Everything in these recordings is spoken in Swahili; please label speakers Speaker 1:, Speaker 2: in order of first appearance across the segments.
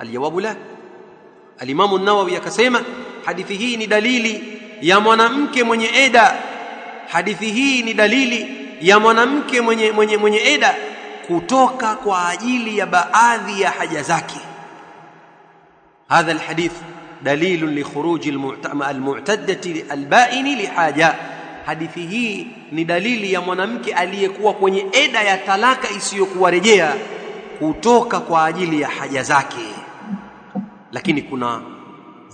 Speaker 1: aljawabu la. Alimamu nawawi akasema hadithi hii ni dalili ya mwanamke mwenye eda. Hadithi hii ni dalili ya mwanamke mwenye, mwenye, mwenye eda kutoka kwa ajili ya baadhi ya haja zake. Hadha alhadith dalilun likhuruji almu'taddati albaini lihaja hadithi hii ni dalili ya mwanamke aliyekuwa kwenye eda ya talaka isiyokuwa rejea kutoka kwa ajili ya haja zake lakini kuna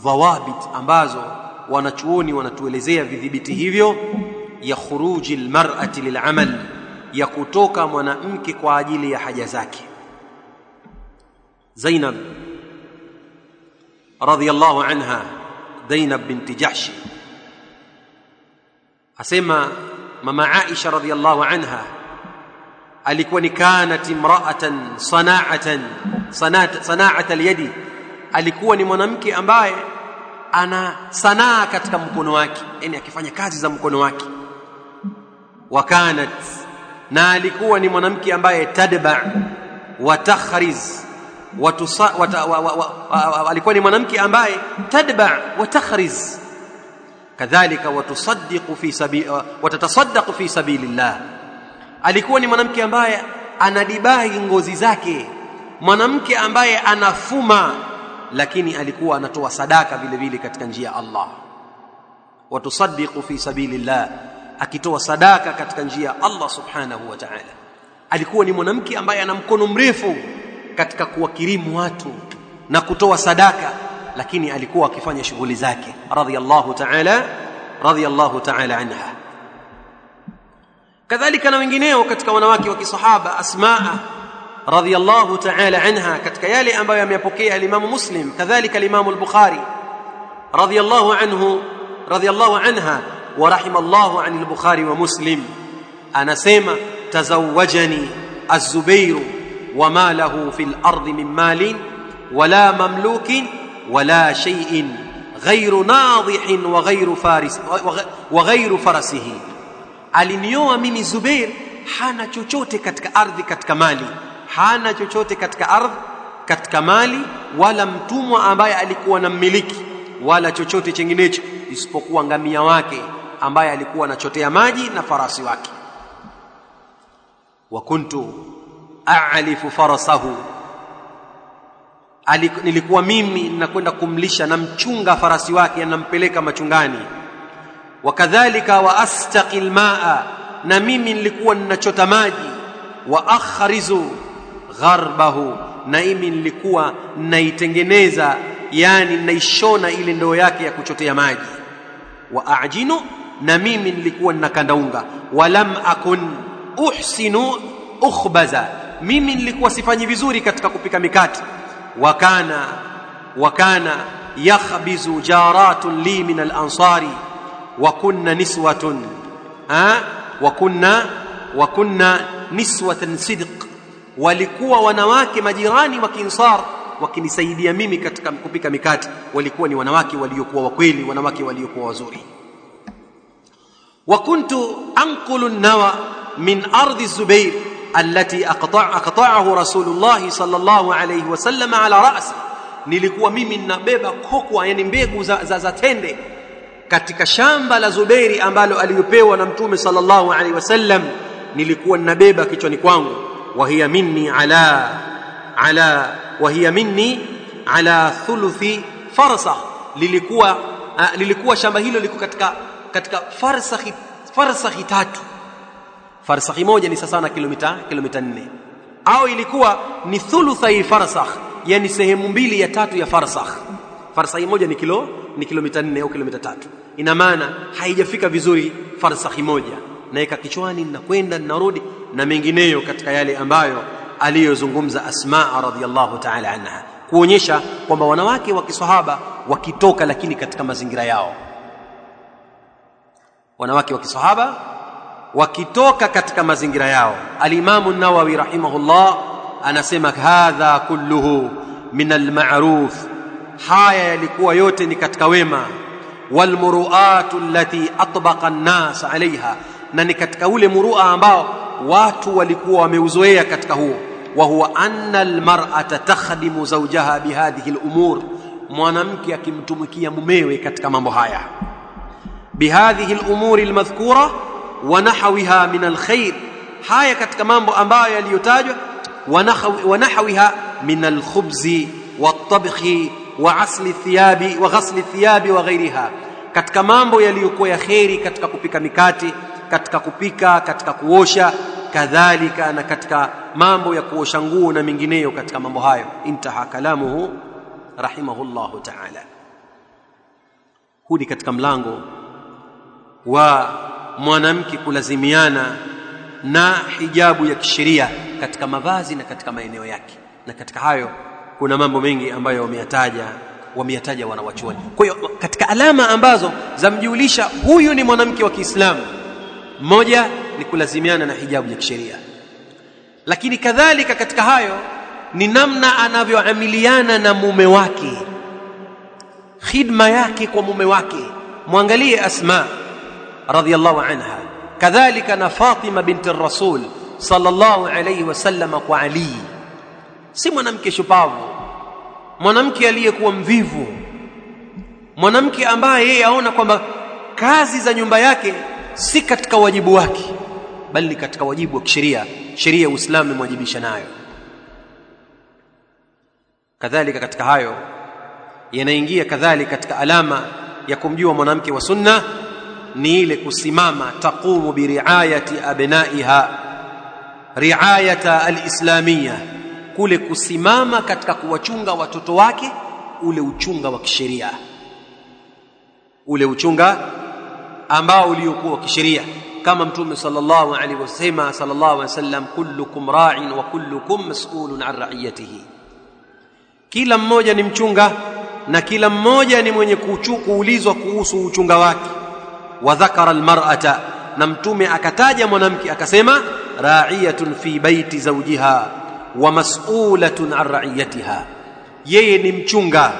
Speaker 1: dhawabit ambazo wanachuoni wanatuelezea vidhibiti hivyo ya khuruji almar'ati lil'amal ya kutoka mwanamke kwa ajili ya haja zake. Zainab radhiyallahu anha Zainab binti Jahshi asema mama Aisha radhiyallahu anha alikuwa ni kanat imra'atan sana'atan sana'at sana'at al-yadi alikuwa ni mwanamke ambaye ana sanaa katika mkono wake yani akifanya kazi za mkono wake. Wakanat na alikuwa ni mwanamke ambaye tadba wa takhriz alikuwa ni mwanamke ambaye tadba wa takhriz. Kadhalika watusaddiqu fi sabili watatasaddaqu fi sabilillah. Alikuwa ni mwanamke ambaye anadibai ngozi zake. Mwanamke ambaye anafuma lakini alikuwa anatoa sadaka vile vile katika njia ya Allah. Watusaddiqu fi sabilillah akitoa sadaka katika njia ya Allah subhanahu wa ta'ala. Alikuwa ni mwanamke ambaye ana mkono mrefu katika kuwakirimu watu na kutoa sadaka lakini alikuwa akifanya shughuli zake. Radhiyallahu ta'ala radhiyallahu ta'ala anha. Kadhalika na wengineo katika wanawake wa kisahaba asmaa رضي الله تعالى عنها كتك يالي أنبا يم الإمام مسلم كذلك الإمام البخاري رضي الله عنه رضي الله عنها ورحم الله عن البخاري ومسلم أنا سيما تزوجني الزبير وما له في الأرض من مال ولا مملوك ولا شيء غير ناضح وغير فارس وغير فرسه. اليوم من الزبير حان تشوتي كتك أرضي كتك مالي. Hana chochote katika ardhi katika mali wala mtumwa ambaye alikuwa na mmiliki wala chochote chenginecho isipokuwa ngamia wake ambaye alikuwa anachotea maji na farasi wake. Wa kuntu a'lifu farasahu nilikuwa mimi ninakwenda kumlisha na mchunga farasi wake anampeleka machungani. Wakadhalika wa astaqil maa na mimi nilikuwa ninachota maji. Wa akhrizu gharbahu na imi nilikuwa naitengeneza yani naishona ile ndoo yake ya kuchotea maji. Wa ajinu na mimi nilikuwa ninakanda unga walam akun uhsinu ukhbaza mimi nilikuwa sifanyi vizuri katika kupika mikate. Wakana wakana yakhbizu jaratun li min alansari wa kunna niswatun ha? Wa kunna wa kunna niswatan sidq walikuwa wanawake majirani wa Kinsar wakinisaidia mimi katika kupika mikate. Walikuwa ni wanawake waliokuwa wakweli wanawake waliokuwa wazuri. Wa kuntu anqulu nawa min ardi zubair allati aqta' aqta'ahu rasulullah sallallahu alayhi wasallam ala ra'si. Nilikuwa mimi ninabeba kokwa yani mbegu za, za, za tende katika shamba la Zubairi ambalo aliyopewa na Mtume sallallahu alaihi wasallam nilikuwa ninabeba kichwani kwangu wa hiya minni ala ala wa hiya minni ala thuluthi farsakh lilikuwa uh, lilikuwa shamba hilo liko katika katika farsakhi farsakhi tatu. Farsakhi moja ni sasa na kilomita kilomita 4 au ilikuwa ni thuluthai farsakh yani sehemu mbili ya tatu ya farsakh. Farsakhi moja ni kilo ni kilomita 4 au kilomita tatu. Ina maana haijafika vizuri farsakhi moja naeka kichwani nakwenda ninarudi na mengineyo katika yale ambayo aliyozungumza Asma radhiallahu ta'ala anha kuonyesha kwamba wanawake wa kiswahaba wakitoka lakini katika mazingira yao. Wanawake wa kiswahaba wakitoka katika mazingira yao. Alimamu nawawi rahimahullah anasema hadha kulluhu min almaruf haya yalikuwa yote ni katika wema. Walmuruatu allati atbaqa an-nas alaiha na ni katika ule murua ambao watu walikuwa wameuzoea katika huo. Wa huwa anna almar'ata takhdimu zawjaha bihadhihi al'umur mwanamke akimtumikia mumewe katika mambo haya. Bihadhihi al'umuri almadhkura wa nahwiha min alkhair haya katika mambo ambayo yaliyotajwa wa nahwiha min alkhubzi watabkhi wa asli thiyabi wa ghasli thiyabi wa ghairiha katika mambo yaliyokuwa ya kheri katika kupika mikati katika kupika katika kuosha kadhalika na katika mambo ya kuosha nguo na mengineyo katika mambo hayo. Intaha kalamuhu rahimahullahu ta'ala. Huu ni katika mlango wa mwanamke kulazimiana na hijabu ya kisheria katika mavazi na katika maeneo yake. Na katika hayo kuna mambo mengi ambayo wameyataja wameyataja wanawachuoni. Kwa hiyo katika alama ambazo zamjulisha huyu ni mwanamke wa Kiislamu moja ni kulazimiana na hijabu ya kisheria. Lakini kadhalika katika hayo ni namna anavyoamiliana na mume wake. Khidma yake kwa mume wake. Mwangalie asma radhiallahu anha. Kadhalika na Fatima binti Rasul sallallahu alayhi wasallam kwa Ali. Si mwanamke shupavu. Mwanamke aliyekuwa mvivu. Mwanamke ambaye yeye aona kwamba kazi za nyumba yake si katika wajibu wake bali ni katika wajibu wa kisheria. Sheria ya Uislamu imewajibisha nayo. Kadhalika katika hayo yanaingia kadhalika katika alama ya kumjua mwanamke wa sunna ni ile kusimama taqumu biriayati abnaiha riayata alislamia kule kusimama katika kuwachunga watoto wake ule uchunga wa kisheria. Ule uchunga ambao uliokuwa kisheria. Kama mtume sallallahu alaihi wasema sallallahu alaihi wasallam kullukum ra'in wa kullukum mas'ulun an ra'iyatihi. Kila mmoja ni mchunga na kila mmoja ni mwenye kuulizwa kuhusu uchunga wake. Wa dhakara almar'ata na mtume akataja mwanamke akasema ra'iyatun fi baiti zawjiha wa mas'ulatun an ra'iyatiha. Yeye ni mchunga.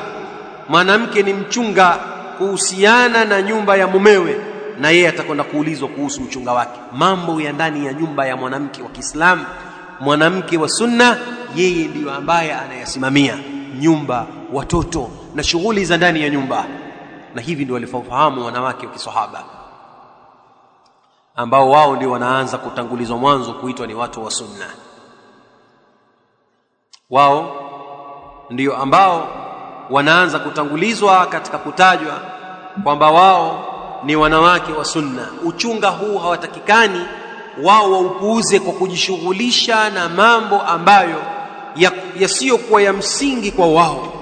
Speaker 1: Mwanamke ni mchunga kuhusiana na nyumba ya mumewe na yeye atakwenda kuulizwa kuhusu mchunga wake. Mambo ya ndani ya nyumba ya mwanamke wa Kiislamu mwanamke wa sunna yeye ndiyo ambaye anayasimamia nyumba watoto na shughuli za ndani ya nyumba. Na hivi ndio walivyofahamu wanawake wa kisahaba ambao wao ndio wanaanza kutangulizwa mwanzo kuitwa ni watu wa sunna. Wao ndio ambao wanaanza kutangulizwa katika kutajwa kwamba wao ni wanawake wa sunna. Uchunga huu hawatakikani wao waupuuze kwa kujishughulisha na mambo ambayo yasiyokuwa ya, ya msingi kwa wao.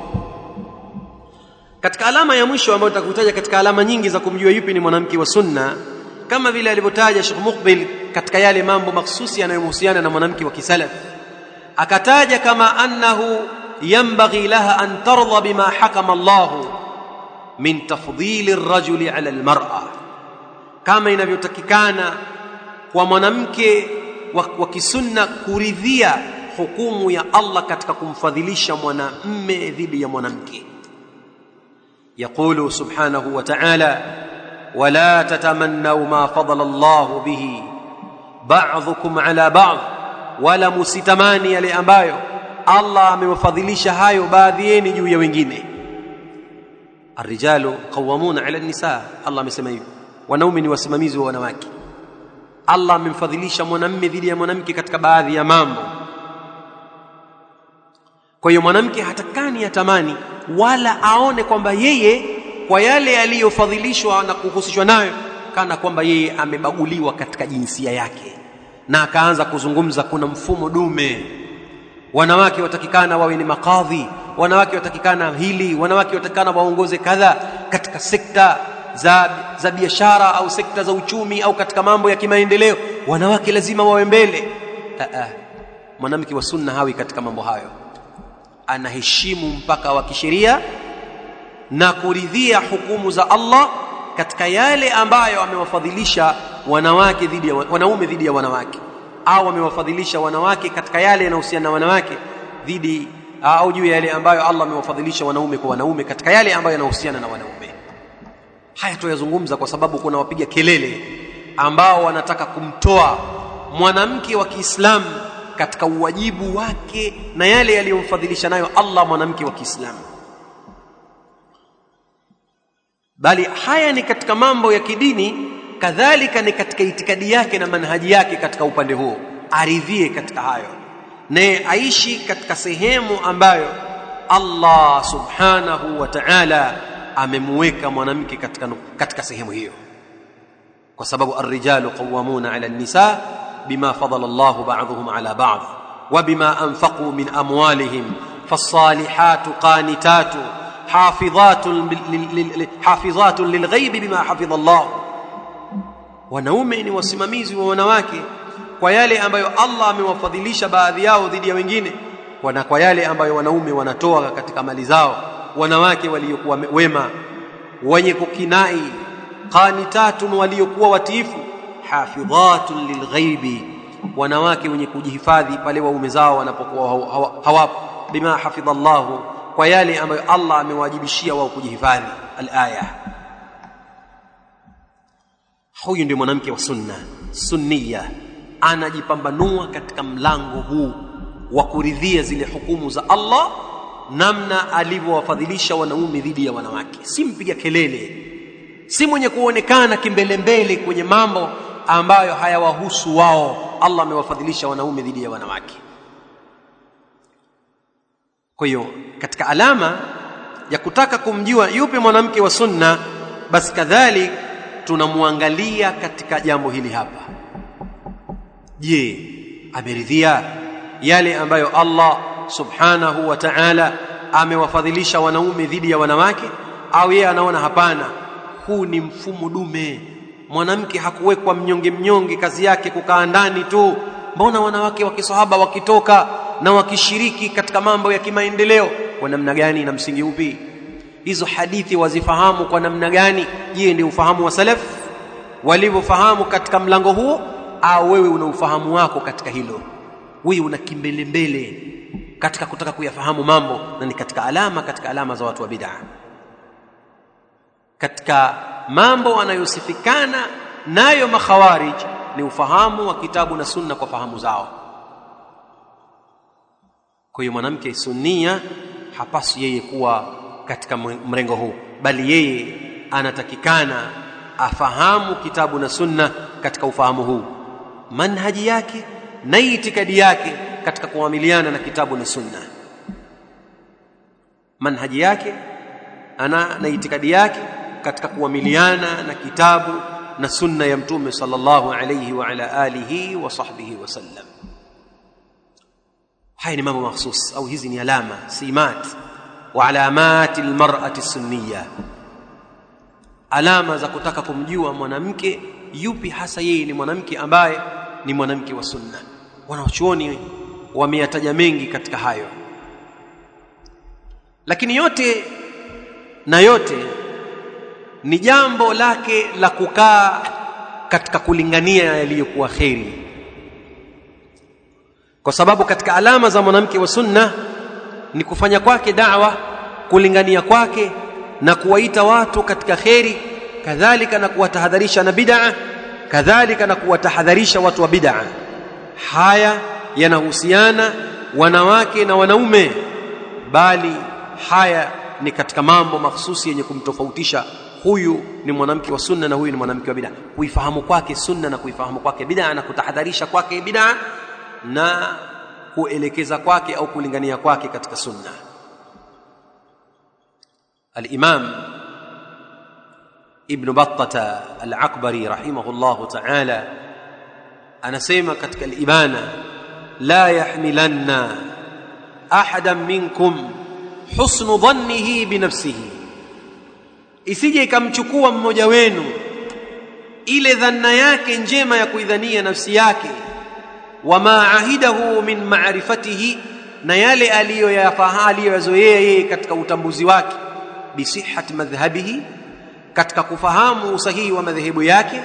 Speaker 1: Katika alama ya mwisho ambayo nitakutaja katika alama nyingi za kumjua yupi ni mwanamke wa sunna kama vile alivyotaja Sheikh Muqbil katika yale mambo maksusi yanayomhusiana na mwanamke wa kisalaf akataja kama annahu yambaghi laha an tarda bima hakama Allah min tafdhili rajuli ala almar'a. Kama inavyotakikana kwa mwanamke wa kisunna kuridhia hukumu ya Allah katika kumfadhilisha mwanamme dhidi ya mwanamke. Yaqulu subhanahu wa ta'ala wala tatamannaw ma fadala Allah bihi ba'dhukum ala ba'd. Wala musitamani yale ambayo Allah amewafadhilisha hayo baadhi yenu juu ya wengine arrijalu qawamuna ala nisa Allah amesema hivyo. Wanaume ni wasimamizi wa wanawake. Allah amemfadhilisha mwanamme dhidi ya mwanamke katika baadhi ya mambo. Kwa hiyo mwanamke hatakani atamani wala aone kwamba yeye kwa yale yaliyofadhilishwa na kuhusishwa nayo kana kwamba yeye amebaguliwa katika jinsia yake. Na akaanza kuzungumza kuna mfumo dume. Wanawake watakikana wawe ni makadhi wanawake watakikana hili wanawake watakikana waongoze kadha katika sekta za, za biashara au sekta za uchumi au katika mambo ya kimaendeleo. Wanawake lazima wawe mbele. Mwanamke wa sunna hawi katika mambo hayo. Anaheshimu mpaka wa kisheria na kuridhia hukumu za Allah katika yale ambayo amewafadhilisha wanawake dhidi ya wanaume dhidi ya wanawake au amewafadhilisha wanawake katika yale yanayohusiana na wanawake dhidi au juu ya yale ambayo Allah amewafadhilisha wanaume kwa wanaume katika yale ambayo yanahusiana na wanaume. Haya tuyazungumza kwa sababu kuna wapiga kelele ambao wanataka kumtoa mwanamke wa Kiislamu katika uwajibu wake na yale yaliyomfadhilisha nayo Allah mwanamke wa Kiislamu bali haya ni katika mambo ya kidini kadhalika ni katika itikadi yake na manhaji yake katika upande huo. Aridhie katika hayo naye aishi katika sehemu ambayo Allah subhanahu wa ta'ala amemuweka mwanamke katika, katika sehemu hiyo. Kwa sababu arrijalu qawwamuna 'ala an-nisa bima fadala Allah ba'dhum 'ala ba'd wa bima anfaqu min amwalihim fas-salihatu qanitatu hafidhatun hafidhatun lilghaibi bima hafidha Allah wanaume ni wasimamizi wa wanawake kwa yale ambayo Allah amewafadhilisha baadhi yao dhidi ya wengine wana kwa yale ambayo wanaume wanatoa katika mali zao wanawake waliokuwa wema wenye kukinai qanitatun waliokuwa watiifu hafidhatun lilghaibi wanawake wenye kujihifadhi pale waume zao wanapokuwa hawapo bima hafidhallahu kwa yale ambayo Allah amewajibishia wao kujihifadhi alaya. Huyu ndio mwanamke wa sunna sunniya anajipambanua katika mlango huu wa kuridhia zile hukumu za Allah namna alivyowafadhilisha wanaume dhidi ya wanawake. Si mpiga kelele si mwenye kuonekana kimbelembele kwenye mambo ambayo hayawahusu wao. Allah amewafadhilisha wanaume dhidi ya wanawake. Kwa hiyo katika alama ya kutaka kumjua yupi mwanamke wa sunna basi kadhalik tunamwangalia katika jambo hili hapa je ameridhia yale ambayo Allah subhanahu wa ta'ala amewafadhilisha wanaume dhidi ya wanawake? Au yeye anaona hapana huu ni mfumo dume. Mwanamke hakuwekwa mnyonge mnyonge kazi yake kukaa ndani tu. Mbona wanawake wa kisahaba wakitoka na wakishiriki katika mambo ya kimaendeleo? Kwa namna gani na msingi upi? Hizo hadithi wazifahamu kwa namna gani? Je ni ufahamu wa salaf? Walivyofahamu katika mlango huo au wewe una ufahamu wako katika hilo. Wewe una kimbelembele katika kutaka kuyafahamu mambo na ni katika alama katika alama za watu wa bid'a. Katika mambo wanayosifikana nayo makhawarij ni ufahamu wa kitabu na sunna kwa fahamu zao. Kwa hiyo mwanamke sunnia hapasi yeye kuwa katika mrengo huu. Bali yeye anatakikana afahamu kitabu na sunna katika ufahamu huu manhaji yake na itikadi yake katika kuamiliana na kitabu na sunna. Manhaji yake ana na itikadi yake katika kuamiliana na kitabu na sunna ya mtume sallallahu alayhi wa ala alihi wa sahbihi wasallam haya ni mambo mahsus au hizi ni alama simat wa alamat almar'ati sunniya. Alama za kutaka kumjua mwanamke yupi hasa yeye ni mwanamke ambaye ni mwanamke wa sunna. Wanachuoni wameyataja mengi katika hayo. Lakini yote na yote ni jambo lake la kukaa katika kulingania yaliyokuwa kheri. Kwa sababu katika alama za mwanamke wa sunna ni kufanya kwake da'wa kulingania kwake na kuwaita watu katika kheri kadhalika na kuwatahadharisha na bid'a kadhalika na kuwatahadharisha watu wa bid'a. Haya yanahusiana wanawake na wanaume bali haya ni katika mambo mahsusi yenye kumtofautisha huyu ni mwanamke wa sunna na huyu ni mwanamke wa bid'a. Kuifahamu kwake sunna na kuifahamu kwake bid'a na kutahadharisha kwake bid'a na kuelekeza kwake au kulingania kwake katika sunna. Al-imam ibn battata al-akbari rahimahullahu ta'ala anasema katika al-ibana la yahmilanna ahadan minkum husnu dhannihi binafsihi isije ikamchukua mmoja wenu ile dhanna yake njema ya kuidhania nafsi yake wama ahidahu min ma'rifatihi na yale aliyoyafahamu aliyoyazoea yeye katika utambuzi wake bisihhati madhhabihi katika kufahamu usahihi wa madhehebu yake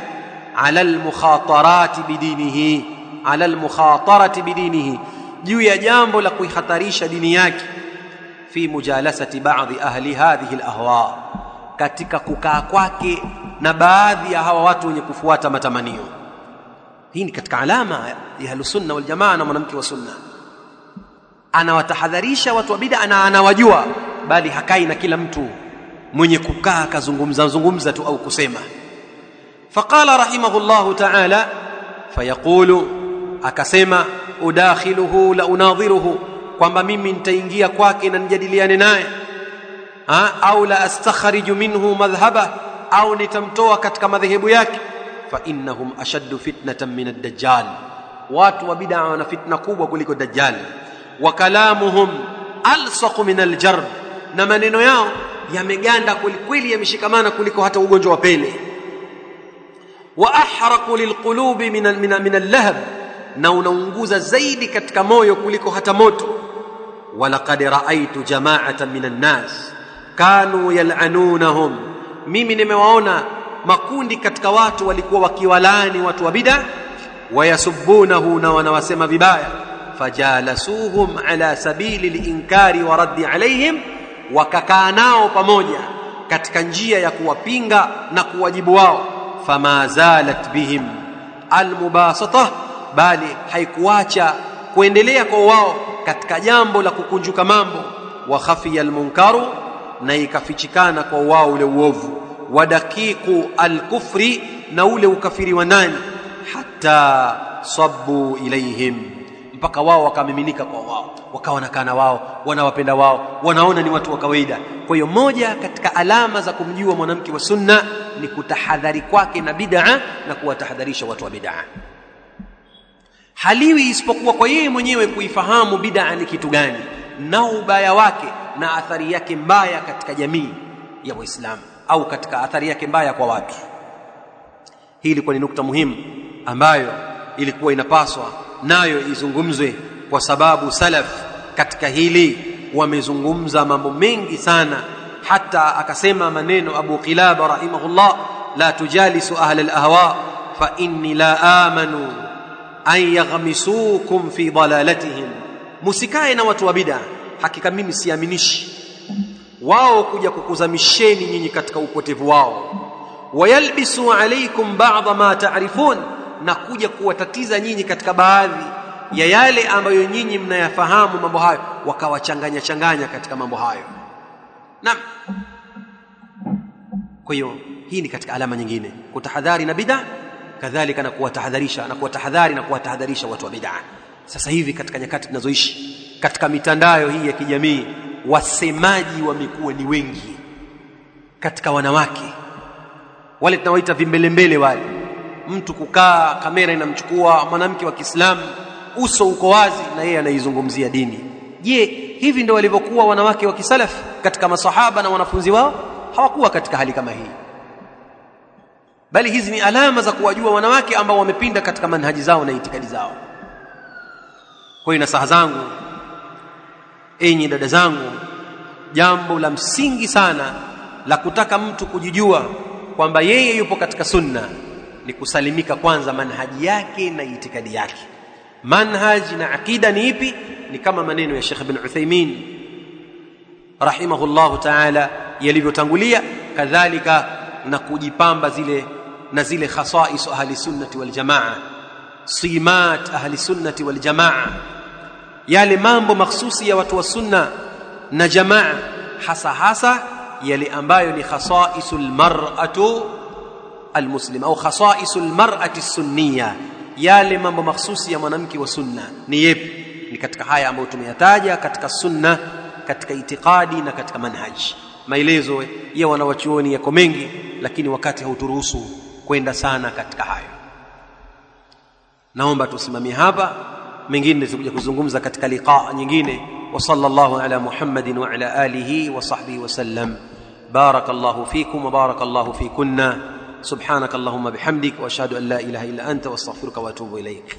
Speaker 1: ala almukhatarati bidinihi ala almukhatarati bidinihi juu ya jambo la kuihatarisha dini yake fi mujalasati baadhi ahli hadhihi alahwa katika kukaa kwake na baadhi ya hawa watu wenye kufuata matamanio. Hii ni katika alama ya ahlusunna waljamaa na mwanamke wa sunna. Anawatahadharisha watu wa bid'a na anawajua bali hakai na kila mtu mwenye kukaa akazungumza zungumza tu au kusema. Faqala rahimahullahu ta'ala fayaqulu akasema udakhiluhu la unadhiruhu kwamba mimi nitaingia kwake na nijadiliane naye. Au la astakhriju minhu madhhaba au nitamtoa katika madhehebu yake. Fa innahum ashaddu fitnatan min ad-dajjal. Watu wa bid'a wana fitna kubwa kuliko dajjal. Wa kalamuhum alsaqu min al-jarb. Na maneno yao yameganda kwelikweli yameshikamana kuliko hata ugonjwa wa pele. Wa ahraqu lilqulubi min min min na unaunguza zaidi katika moyo kuliko hata moto. Walaqad raaitu jama'atan min an-nas kanu yal'anunahum mimi nimewaona makundi katika watu walikuwa wakiwalaani watu wa bid'a wayasubunahu na wanawasema vibaya fajalasuhum ala sabili linkari wa raddi alaihim wakakaa nao pamoja katika njia ya kuwapinga na kuwajibu wao. Fama zalat bihim almubasata bali haikuacha kuendelea kwa wao katika jambo la kukunjuka mambo. Wa khafiya almunkaru na ikafichikana kwa wao ule uovu. Wadakiku alkufri na ule ukafiri wa nani hatta sabbu ilaihim mpaka wao wakamiminika kwa wao wakawa nakana wao wanawapenda wao wanaona ni watu wa kawaida. Kwa hiyo moja katika alama za kumjua mwanamke wa sunna ni kutahadhari kwake na bid'a na kuwatahadharisha watu wa bid'a. Haliwi isipokuwa kwa yeye mwenyewe kuifahamu bid'a ni kitu gani na ubaya wake na athari yake mbaya katika jamii ya waislamu au katika athari yake mbaya kwa watu. Hii ilikuwa ni nukta muhimu ambayo ilikuwa inapaswa nayo izungumzwe kwa sababu salaf katika hili wamezungumza mambo mengi sana. Hata akasema maneno Abu Qilaba rahimahullah la tujalisu ahla al-ahwa fa inni la amanu an yaghmisukum fi dalalatihim. Musikae na watu wa bid'a. Hakika mimi siaminishi. Wao kuja kukuzamisheni nyinyi katika upotevu wao. Wayalbisu alaykum ba'dha ma ta'rifun na kuja kuwatatiza nyinyi katika baadhi ya yale ambayo nyinyi mnayafahamu mambo hayo wakawachanganya changanya katika mambo hayo. Naam. Kwa hiyo hii ni katika alama nyingine. Kutahadhari na bid'a kadhalika na kuwatahadharisha na kuwatahadhari na kuwatahadharisha watu wa bid'a. Sasa hivi katika nyakati tunazoishi katika mitandao hii ya kijamii wasemaji wamekuwa ni wengi. Katika wanawake wale tunawaita vimbelembele wale mtu kukaa kamera inamchukua mwanamke wa Kiislamu uso uko wazi na yeye anaizungumzia dini. Je hivi ndio walivyokuwa wanawake wa kisalaf katika masahaba na wanafunzi wao? Hawakuwa katika hali kama hii. Bali hizi ni alama za kuwajua wanawake ambao wamepinda katika manhaji zao na itikadi zao. Kwa hiyo nasaha zangu enyi dada zangu jambo la msingi sana la kutaka mtu kujijua kwamba yeye yupo katika sunna ni kusalimika kwanza manhaji yake na itikadi yake. Manhaji na akida ni ipi? Ni kama maneno ya Sheikh Ibn Uthaymeen rahimahullahu ta'ala yalivyotangulia. Kadhalika na kujipamba zile na zile khasais ahli sunnati wal jamaa simat ahli sunnati wal jamaa. Yale mambo mahsusi ya watu wa sunna na jamaa hasa hasa yale ambayo ni khasaisul mar'atu almuslima au khasaisu mar'ati sunniya yale mambo mahsusi ya mwanamke wa sunna ni yepi? Ni katika haya ambayo tumeyataja katika sunna katika itikadi na katika manhaji maelezo ya wanawachuoni yako mengi lakini wakati hauturuhusu kwenda sana katika hayo. Naomba tusimamie hapa. Mengine tutakuja kuzungumza katika liqaa nyingine. Wa sallallahu ala muhammadin wa ala alihi wa sahbihi wa sallam. Barakallahu fikum wa barakallahu fikunna سبحانك اللهم بحمدك وأشهد أن لا إله إلا أنت وأستغفرك وأتوب إليك.